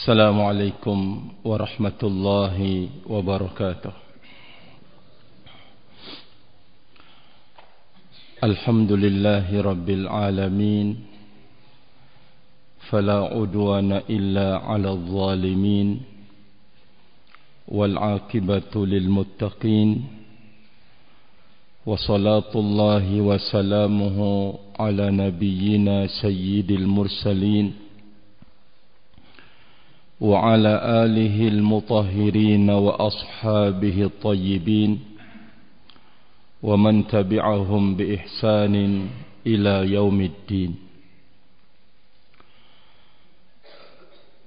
السلام عليكم ورحمة الله وبركاته. الحمد لله رب العالمين فلا عدوان إلا على الظالمين والعاقبة للمتقين وصلاة الله وسلامه على نبينا سيد المرسلين. وعلى آله المطهرين وأصحابه الطيبين ومن تبعهم بإحسان إلى يوم الدين.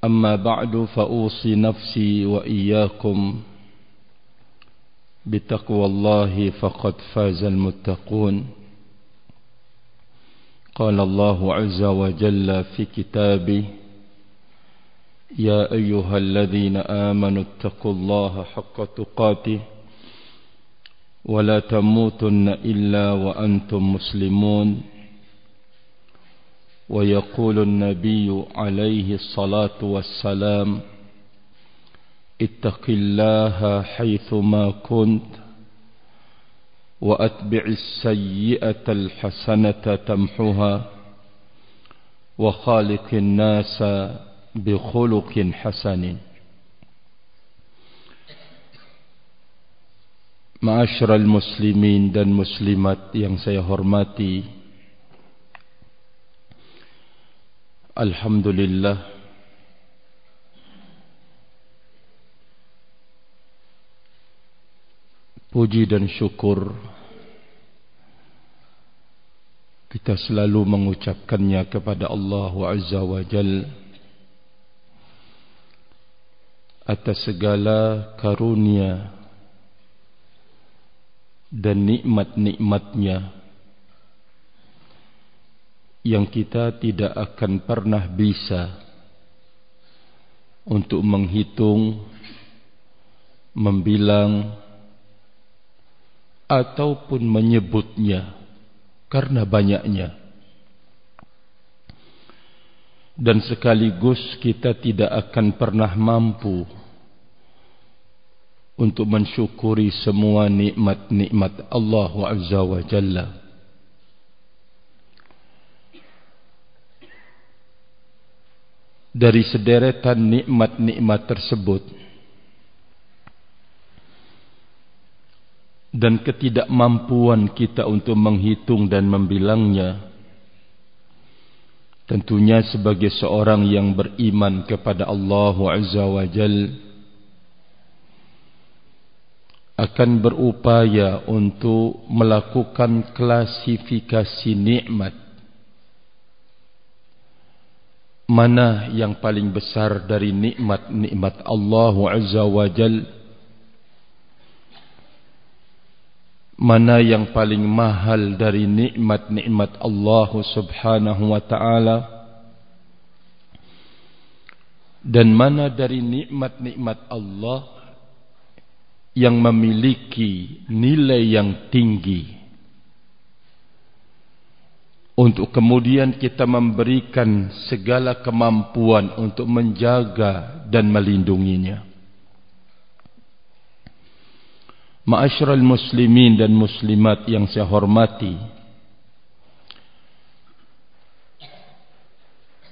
أما بعد فأوصي نفسي وإياكم بتقوى الله فقد فاز المتقون. قال الله عز وجل في كتابه يا أيها الذين آمنوا اتقوا الله حق تقاته ولا تموتن إلا وأنتم مسلمون. ويقول النبي عليه الصلاة والسلام اتق الله حيثما كنت وأتبع السيئة الحسنة تمحها وخالق الناس bikhuluqin hasanin Ma'asyiral muslimin dan muslimat yang saya hormati. Alhamdulillah. Puji dan syukur Kita selalu mengucapkannya kepada Allah Azza wa Jalla atas segala karunia dan nikmat-nikmatnya yang kita tidak akan pernah bisa untuk menghitung, membilang ataupun menyebutnya karena banyaknya. dan sekaligus kita tidak akan pernah mampu untuk mensyukuri semua nikmat-nikmat Allah Azza wa Jalla. Dari sederetan nikmat-nikmat tersebut dan ketidakmampuan kita untuk menghitung dan membilangnya, Tentunya sebagai seorang yang beriman kepada Allah Azza wa Jal akan berupaya untuk melakukan klasifikasi nikmat. Mana yang paling besar dari nikmat-nikmat Allah Azza wa Jal? Mana yang paling mahal dari nikmat-nikmat Allah Subhanahu wa taala? Dan mana dari nikmat-nikmat Allah yang memiliki nilai yang tinggi untuk kemudian kita memberikan segala kemampuan untuk menjaga dan melindunginya Ma'asyiral muslimin dan muslimat yang saya hormati.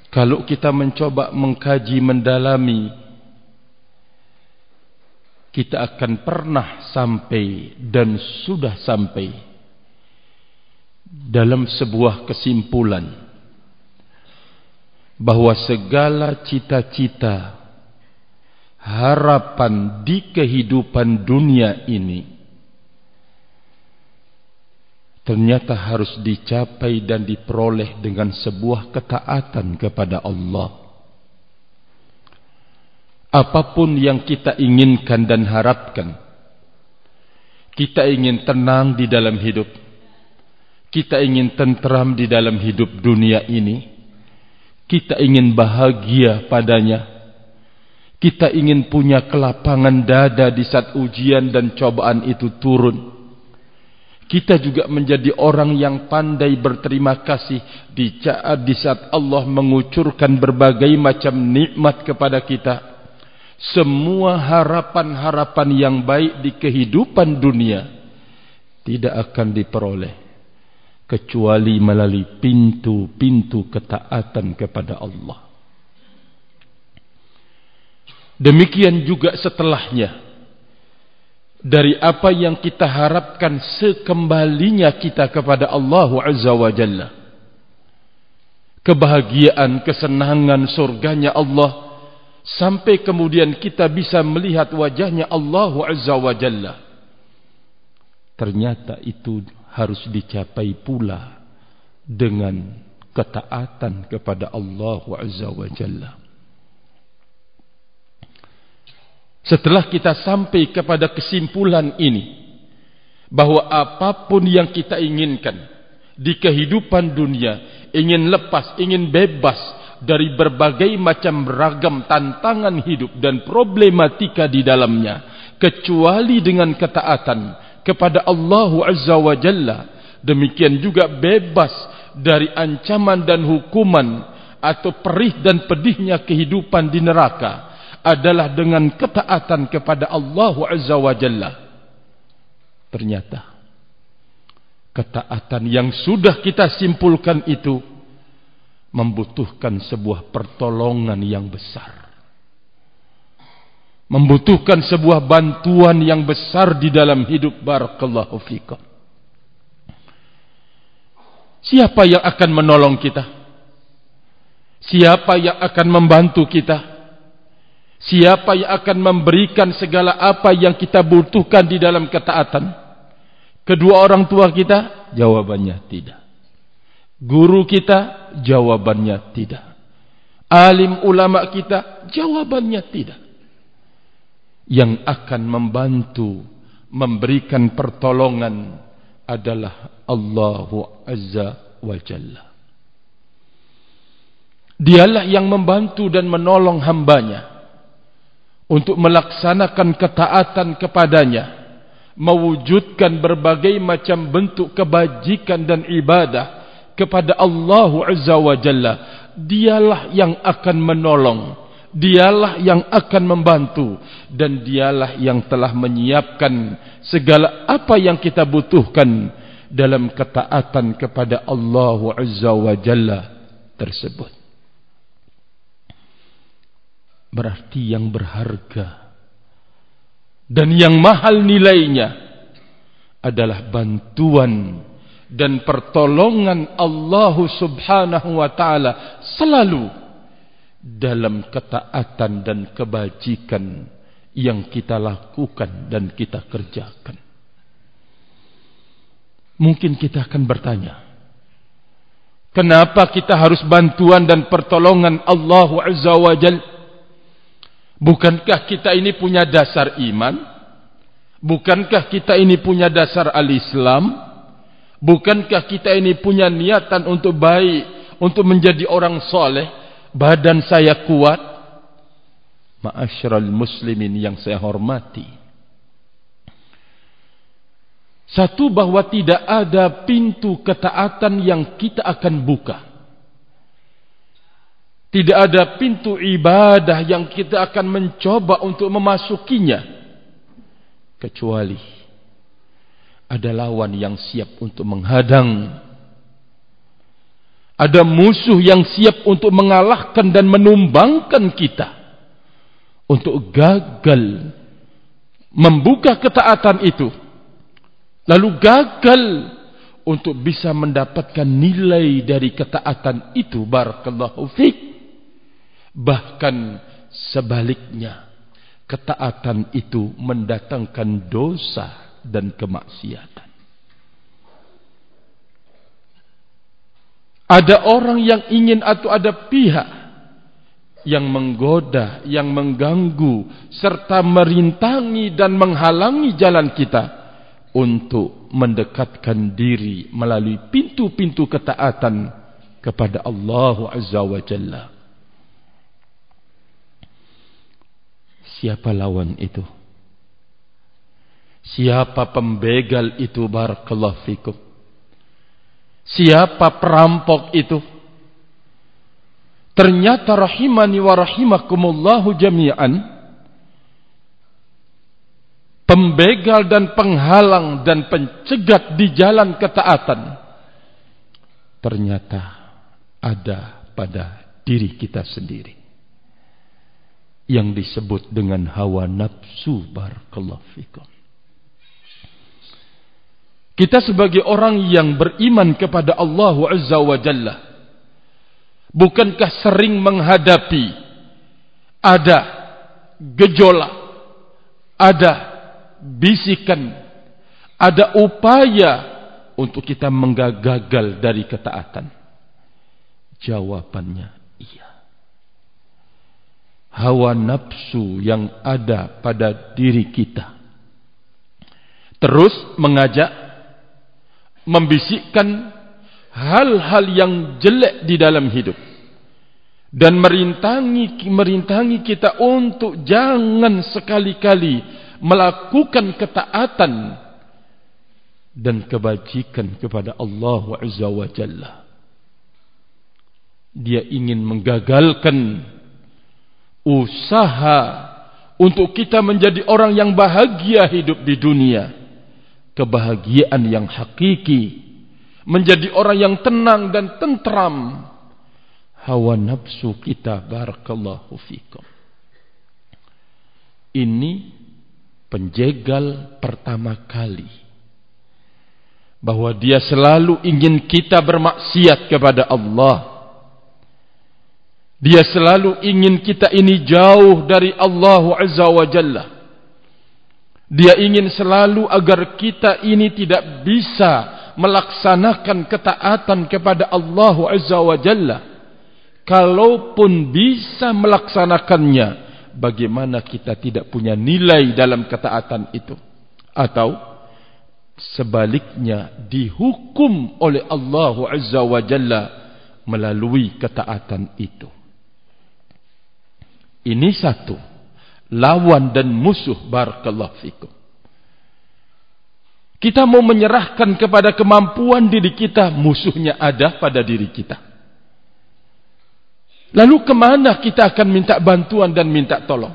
Kalau kita mencoba mengkaji mendalami kita akan pernah sampai dan sudah sampai dalam sebuah kesimpulan bahwa segala cita-cita harapan di kehidupan dunia ini ternyata harus dicapai dan diperoleh dengan sebuah ketaatan kepada Allah. Apa pun yang kita inginkan dan harapkan, kita ingin tenang di dalam hidup, kita ingin tentram di dalam hidup dunia ini, kita ingin bahagia padanya, kita ingin punya kelapangan dada di saat ujian dan cobaan itu turun. kita juga menjadi orang yang pandai berterima kasih di saat, Allah mengucurkan berbagai macam nikmat kepada kita. Semua harapan-harapan yang baik di kehidupan dunia tidak akan diperoleh kecuali melalui pintu-pintu ketaatan kepada Allah. Demikian juga setelahnya dari apa yang kita harapkan sekembalinya kita kepada Allah Azza wa Jalla. Kebahagiaan, kesenangan surganya Allah sampai kemudian kita bisa melihat wajahnya Allah Azza wa Jalla. Ternyata itu harus dicapai pula dengan ketaatan kepada Allah Azza wa Jalla. Setelah kita sampai kepada kesimpulan ini bahwa apa pun yang kita inginkan di kehidupan dunia, ingin lepas, ingin bebas dari berbagai macam ragam tantangan hidup dan problematika di dalamnya, kecuali dengan ketaatan kepada Allah Azza wa Jalla, demikian juga bebas dari ancaman dan hukuman atau perih dan pedihnya kehidupan di neraka adalah dengan ketaatan kepada Allah Azza wa Jalla. Ternyata ketaatan yang sudah kita simpulkan itu membutuhkan sebuah pertolongan yang besar. Membutuhkan sebuah bantuan yang besar di dalam hidup barakallahu fikum. Siapa yang akan menolong kita? Siapa yang akan membantu kita? Siapa yang akan memberikan segala apa yang kita butuhkan di dalam ketaatan? Kedua orang tua kita? Jawabannya tidak. Guru kita? Jawabannya tidak. Alim ulama kita? Jawabannya tidak. Yang akan membantu memberikan pertolongan adalah Allahu Azza wa Jalla. Dialah yang membantu dan menolong hambanya untuk melaksanakan ketaatan kepadanya mewujudkan berbagai macam bentuk kebajikan dan ibadah kepada Allah Azza wa Jalla. Dialah yang akan menolong. Dialah yang akan membantu. Dan dialah yang telah menyiapkan segala apa yang kita butuhkan dalam ketaatan kepada Allah Azza wa Jalla tersebut. Berarti yang berharga dan yang mahal nilainya adalah bantuan dan pertolongan Allah Subhanahu wa taala selalu dalam ketaatan dan kebajikan yang kita lakukan dan kita kerjakan. Mungkin kita akan bertanya, kenapa kita harus bantuan dan pertolongan Allah Azza wa Jalla Bukankah kita ini punya dasar iman? Bukankah kita ini punya dasar al-Islam? Bukankah kita ini punya niatan untuk baik, untuk menjadi orang soleh? Badan saya kuat. Ma'asyiral muslimin yang saya hormati. Satu bahwa tidak ada pintu ketaatan yang kita akan buka tidak ada pintu ibadah yang kita akan mencoba untuk memasukinya. Kecuali ada lawan yang siap untuk menghadang. Ada musuh yang siap untuk mengalahkan dan menumbangkan kita. Untuk gagal membuka ketaatan itu. Lalu gagal untuk bisa mendapatkan nilai dari ketaatan itu. Barakallahu fiqh. Bahkan sebaliknya, ketaatan itu mendatangkan dosa dan kemaksiatan. Ada orang yang ingin atau ada pihak yang menggoda, yang mengganggu, serta merintangi dan menghalangi jalan kita untuk mendekatkan diri melalui pintu-pintu ketaatan kepada Allah Azza wa Jalla. Siapa lawan itu? Siapa pembegal itu barakallahu fikum? Siapa perampok itu? Ternyata rahimani wa rahimakumullahu jami'an pembegal dan penghalang dan pencegat di jalan ketaatan ternyata ada pada diri kita sendiri yang disebut dengan hawa nafsu barakallahu fikum kita sebagai orang yang beriman kepada Allah Azza wa Jalla bukankah sering menghadapi ada gejolak ada bisikan ada upaya untuk kita menggagal dari ketaatan? Jawabannya iya. Hawa nafsu yang ada pada diri kita terus mengajak membisikkan hal-hal yang jelek di dalam hidup dan merintangi merintangi kita untuk jangan sekali-kali melakukan ketaatan dan kebajikan kepada Allah Azza wa Jalla. Dia ingin menggagalkan usaha untuk kita menjadi orang yang bahagia hidup di dunia. Kebahagiaan yang hakiki. Menjadi orang yang tenang dan tentram. Hawa nafsu kita barakallahu fikum. Ini penjegal pertama kali bahwa dia selalu ingin kita bermaksiat kepada Allah. Dia selalu ingin kita ini jauh dari Allah Azza wa Jalla. Dia ingin selalu agar kita ini tidak bisa melaksanakan ketaatan kepada Allah Azza wa Jalla. Kalaupun bisa melaksanakannya, bagaimana kita tidak punya nilai dalam ketaatan itu? Atau sebaliknya dihukum oleh Allah Azza wa Jalla melalui ketaatan itu. Ini satu. Lawan dan musuh barakallahu fikum. Kita mau menyerahkan kepada kemampuan diri kita, musuhnya ada pada diri kita. Lalu ke mana kita akan minta bantuan dan minta tolong?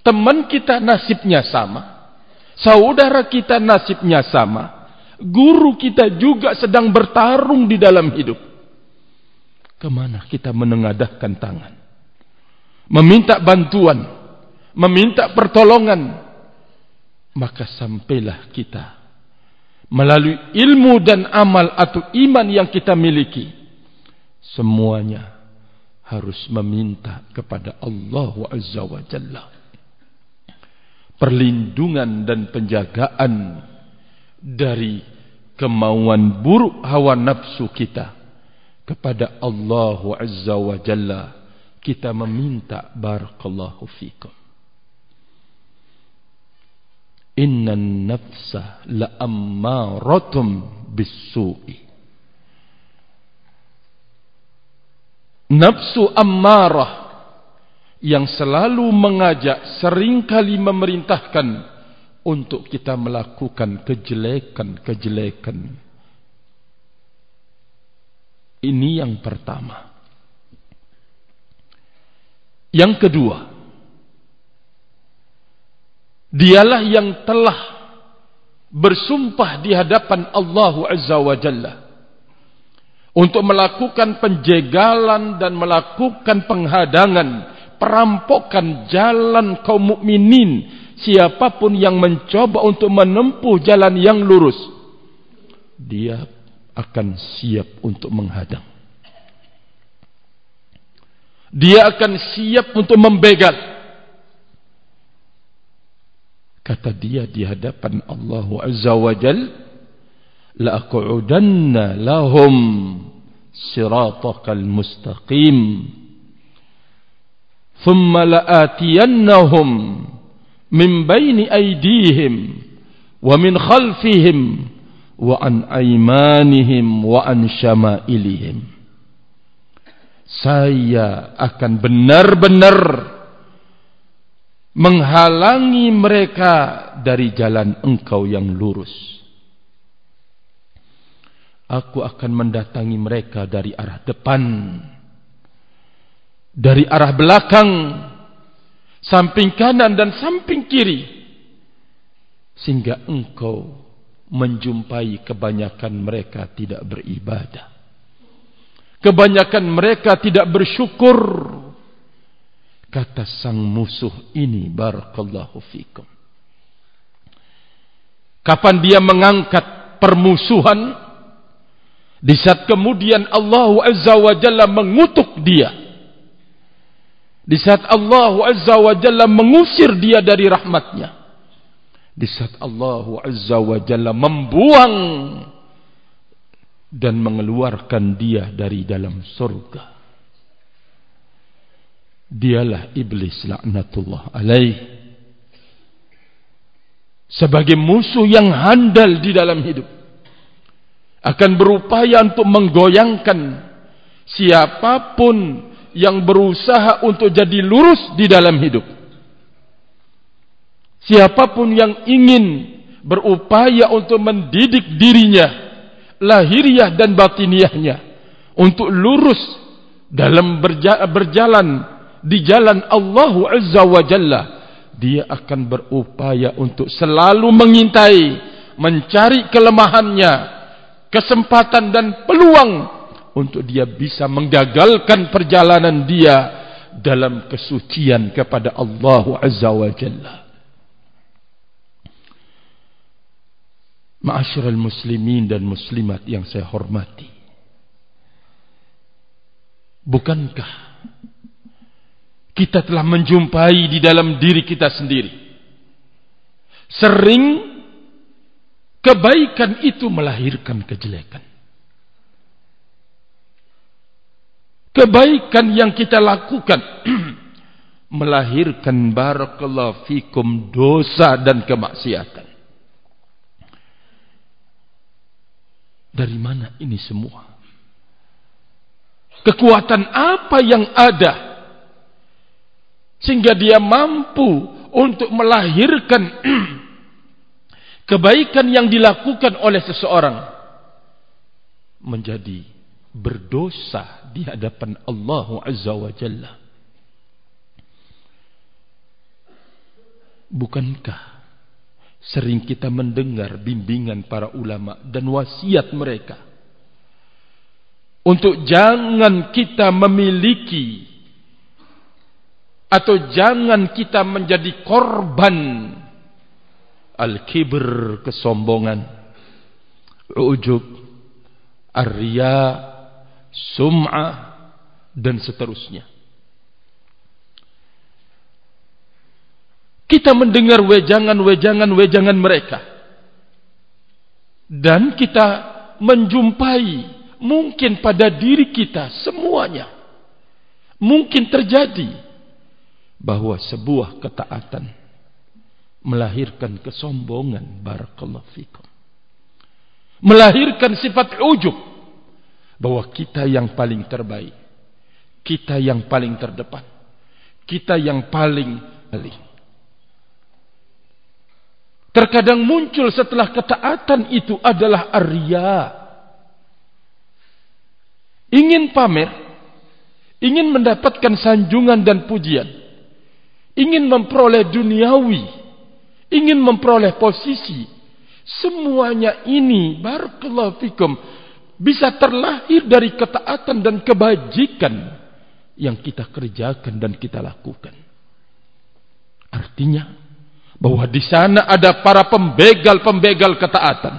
Teman kita nasibnya sama. Saudara kita nasibnya sama. Guru kita juga sedang bertarung di dalam hidup. Ke mana kita menengadahkan tangan? Meminta bantuan. Meminta pertolongan. Maka sampailah kita. Melalui ilmu dan amal atau iman yang kita miliki. Semuanya harus meminta kepada Allah Azza wa Jalla perlindungan dan penjagaan dari kemauan buruk hawa nafsu kita kepada Allah Azza wa Jalla kita meminta barakallahu fikum inna nafsa la ammaratum bisu'i nafsu ammarah yang selalu mengajak sering kali memerintahkan untuk kita melakukan kejelekan-kejelekan. Ini yang pertama. Yang kedua, dialah yang telah bersumpah di hadapan Allah Azza wa Jalla. Untuk melakukan penjegalan dan melakukan penghadangan perampokan jalan kaum mukminin siapa pun yang mencoba untuk menempuh jalan yang lurus dia akan siap untuk menghadang. Dia akan siap untuk membegal kata dia di hadapan Allah Azza wa Jal la aqudanna lahum siratakal mustaqim ثم لآتينهم من بين أيديهم ومن خلفهم وعن أيمانهم وعن شمائلهم saya akan benar-benar menghalangi mereka dari jalan engkau yang lurus. Aku akan mendatangi mereka dari arah depan, dari arah belakang, samping kanan dan samping kiri, sehingga engkau menjumpai kebanyakan mereka tidak beribadah. Kebanyakan mereka tidak bersyukur. Kata sang musuh ini, Barakallahu fikum. Kapan dia mengangkat permusuhan, di saat kemudian Allah Azza wa Jalla mengutuk dia. Di saat Allah Azza wa Jalla mengusir dia dari rahmatnya. Di saat Allah Azza wa Jalla membuang dan mengeluarkan dia dari dalam surga. Dialah iblis laknatullah alaih. Sebagai musuh yang handal di dalam hidup. Akan berupaya untuk menggoyangkan siapa pun yang berusaha untuk jadi lurus di dalam hidup. Siapa pun yang ingin berupaya untuk mendidik dirinya lahiriah dan batiniahnya untuk lurus dalam berjalan di jalan Allah Azza wa Jalla dia akan berupaya untuk selalu mengintai mencari kelemahannya kesempatan dan peluang untuk dia bisa menggagalkan perjalanan dia dalam kesucian kepada Allah Azza wa Jalla Ma'asyiral muslimin dan muslimat yang saya hormati. Bukankah kita telah menjumpai di dalam diri kita sendiri sering kebaikan itu melahirkan kejelekan. Kebaikan yang kita lakukan melahirkan barakallahu fikum dosa dan kemaksiatan. Dari mana ini semua? Kekuatan apa yang ada sehingga dia mampu untuk melahirkan kebaikan yang dilakukan oleh seseorang menjadi berdosa di hadapan Allah Azza wa Jalla. Bukankah Sering kita mendengar bimbingan para ulama dan wasiat mereka. Untuk jangan kita memiliki atau jangan kita menjadi korban al-kibr kesombongan, ujub, arya, sum'ah dan seterusnya. Kita mendengar wejangan-wejangan-wejangan mereka. Dan kita menjumpai mungkin pada diri kita semuanya. Mungkin terjadi bahwa sebuah ketaatan melahirkan kesombongan barakallahu fikum. Melahirkan sifat ujub bahwa kita yang paling terbaik, kita yang paling terdepan, kita yang paling paling Terkadang muncul setelah ketaatan itu adalah arya. Ingin pamer, ingin mendapatkan sanjungan dan pujian, ingin memperoleh duniawi, ingin memperoleh posisi. Semuanya ini, barakallahu fikum, bisa terlahir dari ketaatan dan kebajikan yang kita kerjakan dan kita lakukan. Artinya, bahwa di sana ada para pembegal-pembegal ketaatan.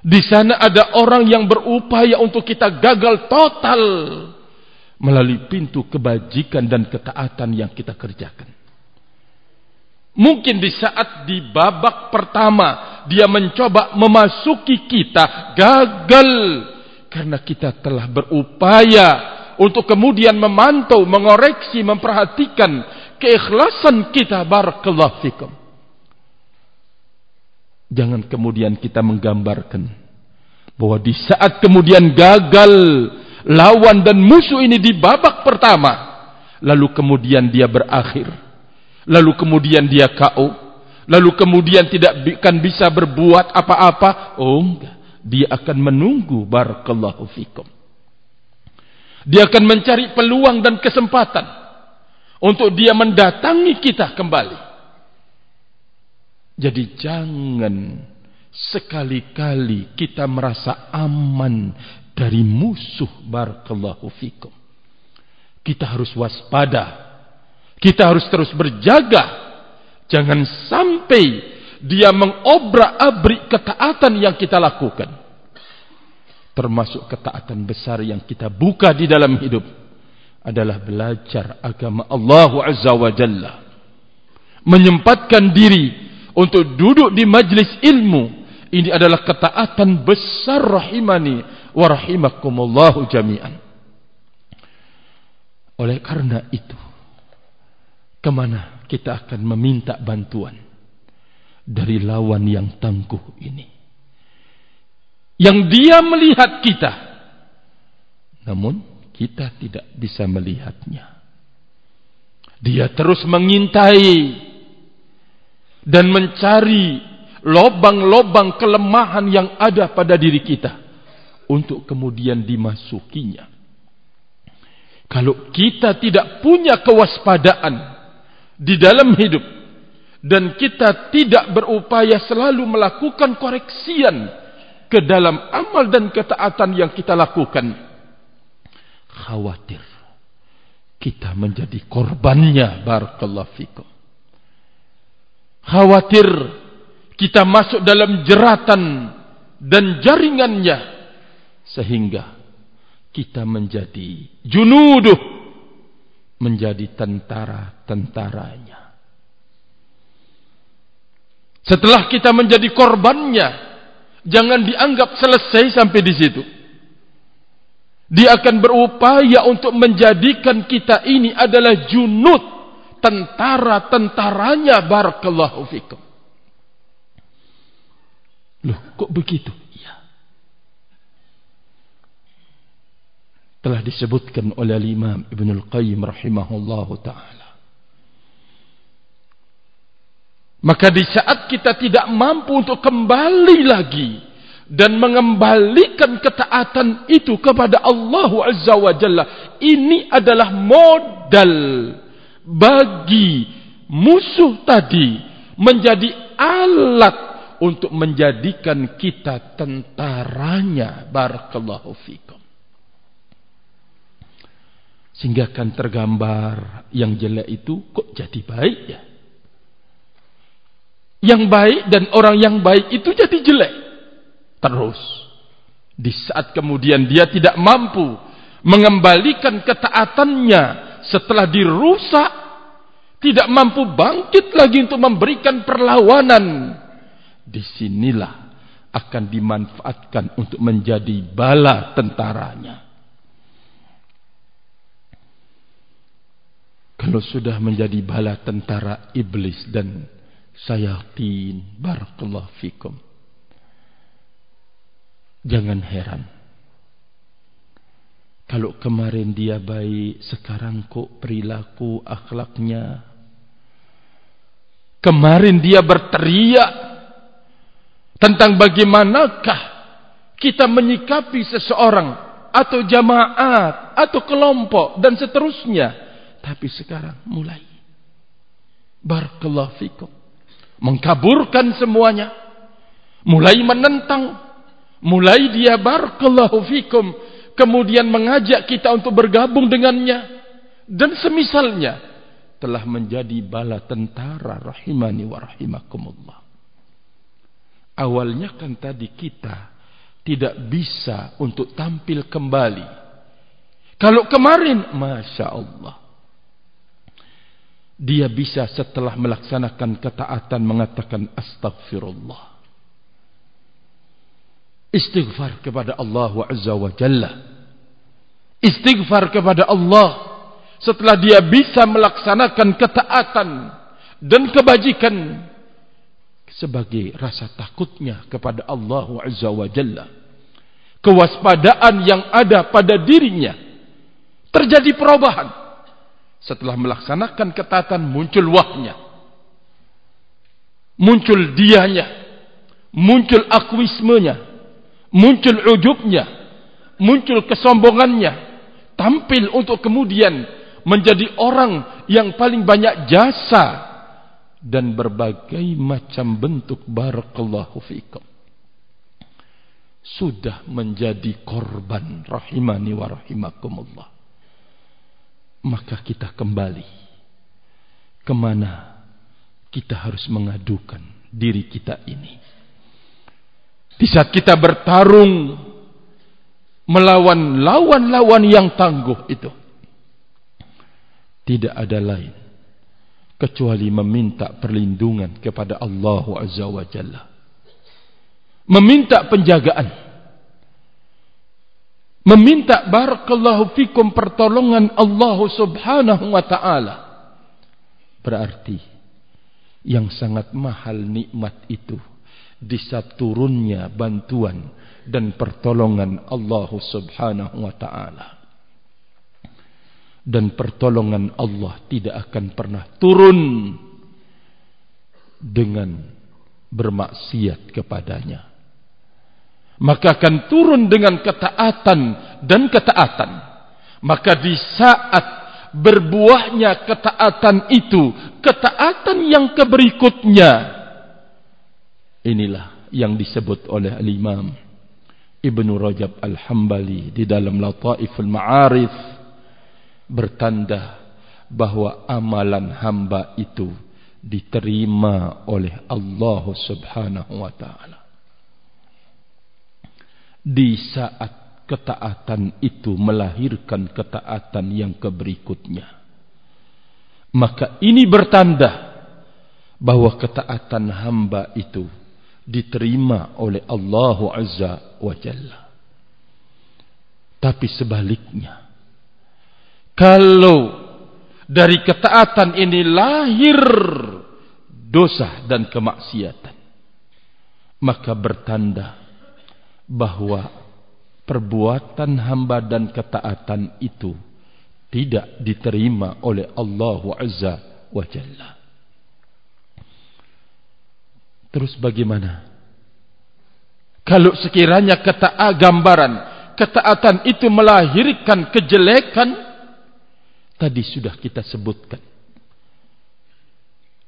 Di sana ada orang yang berupaya untuk kita gagal total melalui pintu kebajikan dan ketaatan yang kita kerjakan. Mungkin di saat di babak pertama dia mencoba memasuki kita gagal karena kita telah berupaya untuk kemudian memantau, mengoreksi, memperhatikan keikhlasan kita barakallahu fikum. Jangan kemudian kita menggambarkan bahwa di saat kemudian gagal lawan dan musuh ini di babak pertama, lalu kemudian dia berakhir, lalu kemudian dia KO, lalu kemudian tidak akan bisa berbuat apa-apa. Oh enggak, dia akan menunggu barakallahu fikum. Dia akan mencari peluang dan kesempatan untuk dia mendatangi kita kembali. Jadi jangan sekali-kali kita merasa aman dari musuh barakallahu fikum. Kita harus waspada. Kita harus terus berjaga. Jangan sampai dia mengobrak-abrik ketaatan yang kita lakukan termasuk ketaatan besar yang kita buka di dalam hidup adalah belajar agama Allah Azza wa Jalla menyempatkan diri untuk duduk di majlis ilmu ini adalah ketaatan besar rahimani wa rahimakumullahu jami'an oleh karena itu ke mana kita akan meminta bantuan dari lawan yang tangguh ini yang dia melihat kita. Namun kita tidak bisa melihatnya. Dia terus mengintai dan mencari lobang-lobang kelemahan yang ada pada diri kita untuk kemudian dimasukinya. Kalau kita tidak punya kewaspadaan di dalam hidup dan kita tidak berupaya selalu melakukan koreksian ke dalam amal dan ketaatan yang kita lakukan. Khawatir kita menjadi korbannya barakallahu fikum. Khawatir kita masuk dalam jeratan dan jaringannya sehingga kita menjadi junuduh menjadi tentara-tentaranya. Setelah kita menjadi korbannya, Jangan dianggap selesai sampai di situ. Dia akan berupaya untuk menjadikan kita ini adalah junud tentara-tentaranya barakallahu fikum. Loh, kok begitu? Ya. Telah disebutkan oleh Imam Ibn Al-Qayyim rahimahullahu taala. Maka di saat kita tidak mampu untuk kembali lagi dan mengembalikan ketaatan itu kepada Allah Azza wa Jalla, ini adalah modal bagi musuh tadi menjadi alat untuk menjadikan kita tentaranya. Barakallahu fikum. Sehingga akan tergambar yang jelek itu kok jadi baik ya yang baik dan orang yang baik itu jadi jelek. Terus. Di saat kemudian dia tidak mampu mengembalikan ketaatannya setelah dirusak, tidak mampu bangkit lagi untuk memberikan perlawanan. Di sinilah akan dimanfaatkan untuk menjadi bala tentaranya. Kalau sudah menjadi bala tentara iblis dan sayatin barakallahu fikum. Jangan heran. Kalau kemarin dia baik sekarang kok perilaku akhlaknya. Kemarin dia berteriak tentang bagaimanakah kita menyikapi seseorang atau jamaat atau kelompok dan seterusnya tapi sekarang mulai barakallahu fikum mengkaburkan semuanya, mulai menentang, mulai dia barakallahu fikum, kemudian mengajak kita untuk bergabung dengannya dan semisalnya telah menjadi bala tentara rahimani wa rahimakumullah. Awalnya kan tadi kita tidak bisa untuk tampil kembali. Kalau kemarin, Masya Allah. Dia bisa setelah melaksanakan ketaatan mengatakan astagfirullah. Istighfar kepada Allah Azza wa Jalla. Istighfar kepada Allah setelah dia bisa melaksanakan ketaatan dan kebajikan sebagai rasa takutnya kepada Allah Azza wa Jalla. Kewaspadaan yang ada pada dirinya terjadi perubahan Setelah melaksanakan ketaatan muncul wahnya. Muncul dianya. Muncul akuismenya. Muncul ujubnya. Muncul kesombongannya. Tampil untuk kemudian menjadi orang yang paling banyak jasa dan berbagai macam bentuk barakallahu fikum sudah menjadi korban rahimani wa rahimakumullah maka kita kembali ke mana kita harus mengadukan diri kita ini di saat kita bertarung melawan lawan-lawan yang tangguh itu tidak ada lain kecuali meminta perlindungan kepada Allah Azza wa Jalla. Meminta penjagaan. Meminta barakallahu fikum pertolongan Allah Subhanahu wa taala. Berarti yang sangat mahal nikmat itu di saat turunnya bantuan dan pertolongan Allah Subhanahu wa taala dan pertolongan Allah tidak akan pernah turun dengan bermaksiat kepadanya. Maka akan turun dengan ketaatan dan ketaatan. Maka di saat berbuahnya ketaatan itu, ketaatan yang keberikutnya, inilah yang disebut oleh Al-Imam Ibnu Rajab Al-Hambali di dalam Lataiful Ma'arif bertanda bahwa amalan hamba itu diterima oleh Allah Subhanahu wa taala. Di saat ketaatan itu melahirkan ketaatan yang keberikutnya. Maka ini bertanda bahwa ketaatan hamba itu diterima oleh Allah Azza wa Jalla. Tapi sebaliknya, kalau dari ketaatan ini lahir dosa dan kemaksiatan, maka bertanda bahwa perbuatan hamba dan ketaatan itu tidak diterima oleh Allah Azza wa Jalla. Terus bagaimana? Kalau sekiranya ketaatan gambaran ketaatan itu melahirkan kejelekan, tadi sudah kita sebutkan.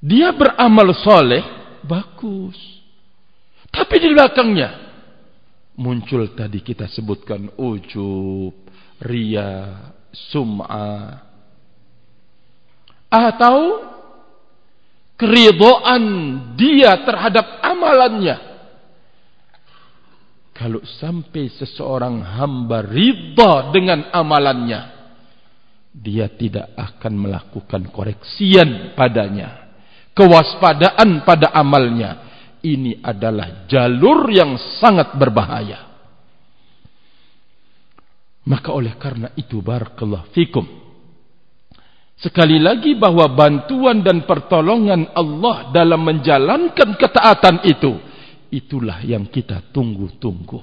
Dia beramal soleh, bagus. Tapi di belakangnya muncul tadi kita sebutkan ujub, ria, sum'ah. Atau keridoan dia terhadap amalannya. Kalau sampai seseorang hamba ridha dengan amalannya, dia tidak akan melakukan koreksian padanya. Kewaspadaan pada amalnya. Ini adalah jalur yang sangat berbahaya. Maka oleh karena itu barakallahu fikum. Sekali lagi bahwa bantuan dan pertolongan Allah dalam menjalankan ketaatan itu. Itulah yang kita tunggu-tunggu.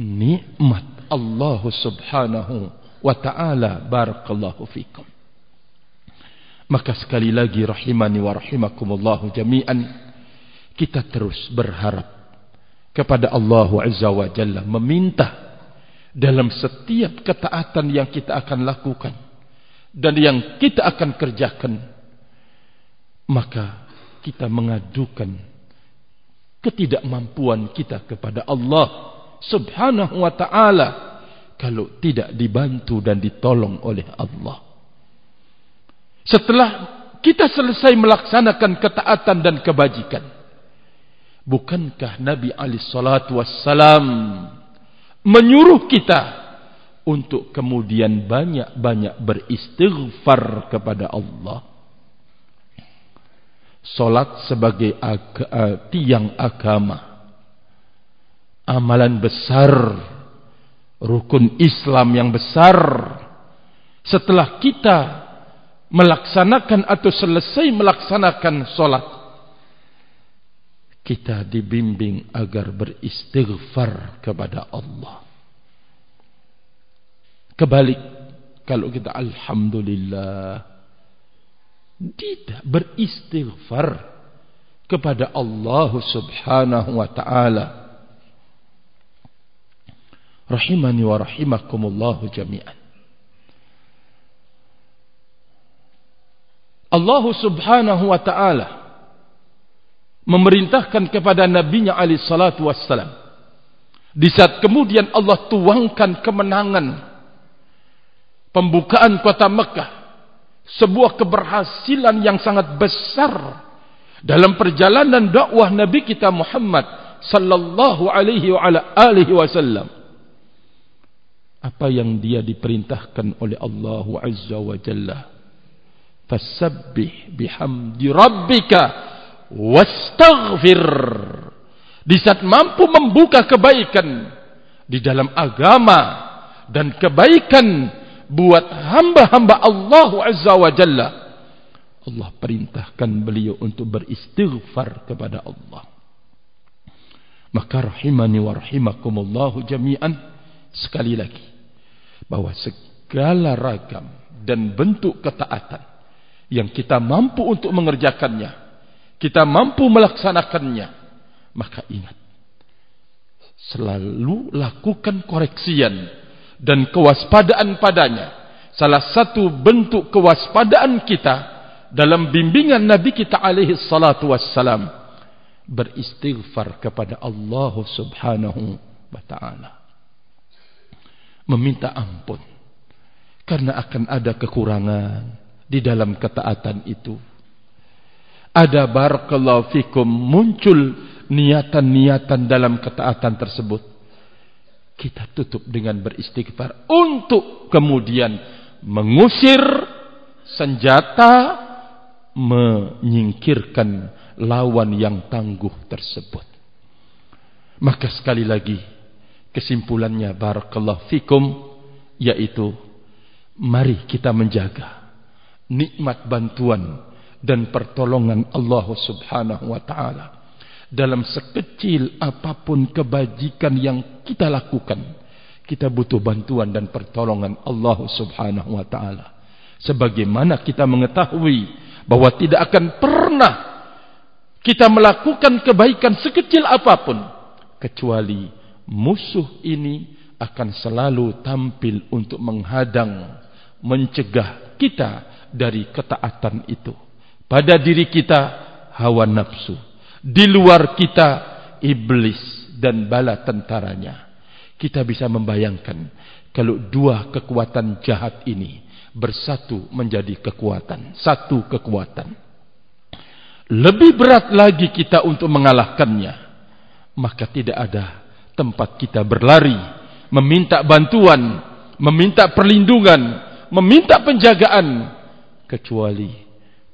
Nikmat Allah subhanahu wa ta'ala barakallahu fikum. Maka sekali lagi rahimani wa rahimakumullahu jami'an kita terus berharap kepada Allah Azza wa Jalla meminta dalam setiap ketaatan yang kita akan lakukan dan yang kita akan kerjakan maka kita mengadukan ketidakmampuan kita kepada Allah Subhanahu wa taala kalau tidak dibantu dan ditolong oleh Allah. Setelah kita selesai melaksanakan ketaatan dan kebajikan, bukankah Nabi Ali Shallallahu Wasallam menyuruh kita untuk kemudian banyak-banyak beristighfar kepada Allah? Salat sebagai ag tiang agama, amalan besar. Rukun Islam yang besar. Setelah kita melaksanakan atau selesai melaksanakan solat kita dibimbing agar beristighfar kepada Allah. Kebalik kalau kita alhamdulillah tidak beristighfar kepada Allah Subhanahu wa taala. Rahimani wa rahimakumullah jami'an. Allah Subhanahu wa taala memerintahkan kepada nabinya alaihi salatu wassalam. Di saat kemudian Allah tuangkan kemenangan pembukaan kota Mekah sebuah keberhasilan yang sangat besar dalam perjalanan dakwah Nabi kita Muhammad sallallahu alaihi wa ala alihi wasallam. Apa yang dia diperintahkan oleh Allah azza wa jalla? Fasabbih bihamdi rabbika wastaghfir di saat mampu membuka kebaikan di dalam agama dan kebaikan buat hamba-hamba Allah Azza wa Jalla. Allah perintahkan beliau untuk beristighfar kepada Allah. Maka rahimani wa rahimakumullahu jami'an sekali lagi bahwa segala ragam dan bentuk ketaatan yang kita mampu untuk mengerjakannya, kita mampu melaksanakannya, maka ingat selalu lakukan koreksian dan kewaspadaan padanya. Salah satu bentuk kewaspadaan kita dalam bimbingan Nabi kita alaihi salatu wassalam beristighfar kepada Allah Subhanahu wa taala. Meminta ampun karena akan ada kekurangan di dalam ketaatan itu. Ada barakallahu fikum muncul niatan-niatan dalam ketaatan tersebut kita tutup dengan beristighfar untuk kemudian mengusir senjata menyingkirkan lawan yang tangguh tersebut. Maka sekali lagi kesimpulannya barakallahu fikum yaitu mari kita menjaga nikmat bantuan dan pertolongan Allah Subhanahu wa taala. Dalam sekecil apa pun kebajikan yang kita lakukan kita butuh bantuan dan pertolongan Allah Subhanahu wa taala. Sebagaimana kita mengetahui bahwa tidak akan pernah kita melakukan kebaikan sekecil apa pun kecuali musuh ini akan selalu tampil untuk menghadang mencegah kita dari ketaatan itu pada diri kita hawa nafsu di luar kita iblis dan bala tentaranya. Kita bisa membayangkan kalau dua kekuatan jahat ini bersatu menjadi kekuatan, satu kekuatan. Lebih berat lagi kita untuk mengalahkannya. Maka tidak ada tempat kita berlari, meminta bantuan, meminta perlindungan, meminta penjagaan kecuali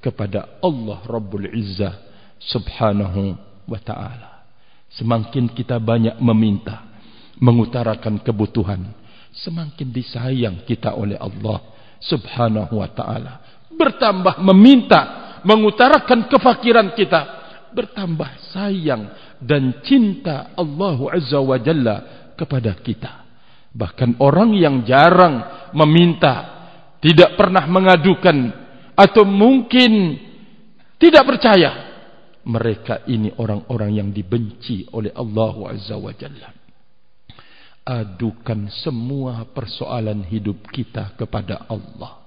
kepada Allah Rabbul Izzah subhanahu wa ta'ala. Semakin kita banyak meminta, mengutarakan kebutuhan, semakin disayang kita oleh Allah subhanahu wa ta'ala. Bertambah meminta, mengutarakan kefakiran kita, bertambah sayang dan cinta Allah azza wa jalla kepada kita. Bahkan orang yang jarang meminta, tidak pernah mengadukan, atau mungkin tidak percaya, mereka ini orang-orang yang dibenci oleh Allah Azza wa Jalla. Adukan semua persoalan hidup kita kepada Allah.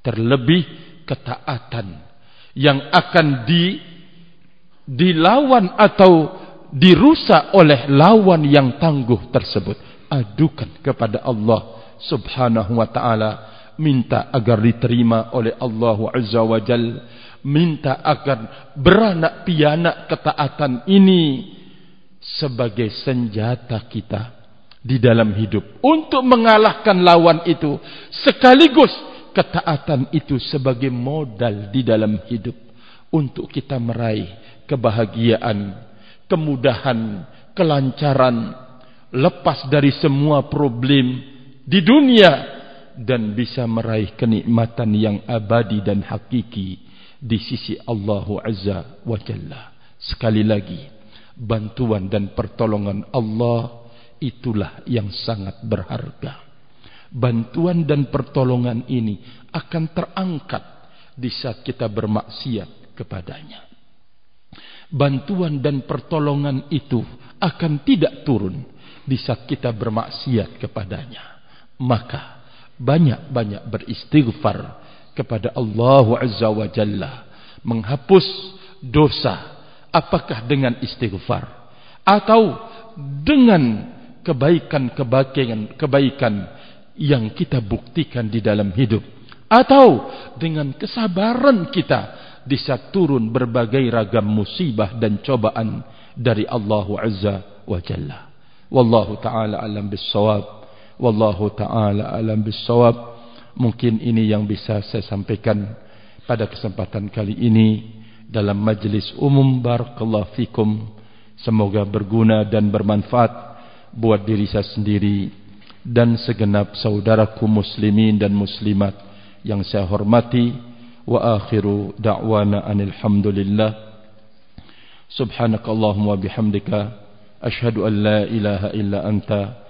Terlebih ketaatan yang akan di dilawan atau dirusak oleh lawan yang tangguh tersebut. Adukan kepada Allah Subhanahu wa taala minta agar diterima oleh Allah Azza wa Jalla minta agar beranak pianak ketaatan ini sebagai senjata kita di dalam hidup. Untuk mengalahkan lawan itu sekaligus ketaatan itu sebagai modal di dalam hidup. Untuk kita meraih kebahagiaan, kemudahan, kelancaran, lepas dari semua problem di dunia dan bisa meraih kenikmatan yang abadi dan hakiki di sisi Allah Azza wa Jalla. Sekali lagi, bantuan dan pertolongan Allah itulah yang sangat berharga. bantuan dan pertolongan ini akan terangkat di saat kita bermaksiat kepadanya. Bantuan dan pertolongan itu akan tidak turun di saat kita bermaksiat kepadanya. Maka banyak-banyak beristighfar kepada Allah Azza wa Jalla menghapus dosa apakah dengan istighfar atau dengan kebaikan-kebaikan kebaikan yang kita buktikan di dalam hidup atau dengan kesabaran kita di saat turun berbagai ragam musibah dan cobaan dari Allah Azza wa Jalla. Wallahu taala alam bissawab. Wallahu taala alam bissawab. Mungkin ini yang bisa saya sampaikan pada kesempatan kali ini dalam majlis umum. Barakallahu fikum. Semoga berguna dan bermanfaat buat diri saya sendiri dan segenap saudaraku muslimin dan muslimat yang saya hormati. Wa akhiru da'wana anil hamdulillah subhanakallahumma bihamdika. Ashhadu an la ilaha illa anta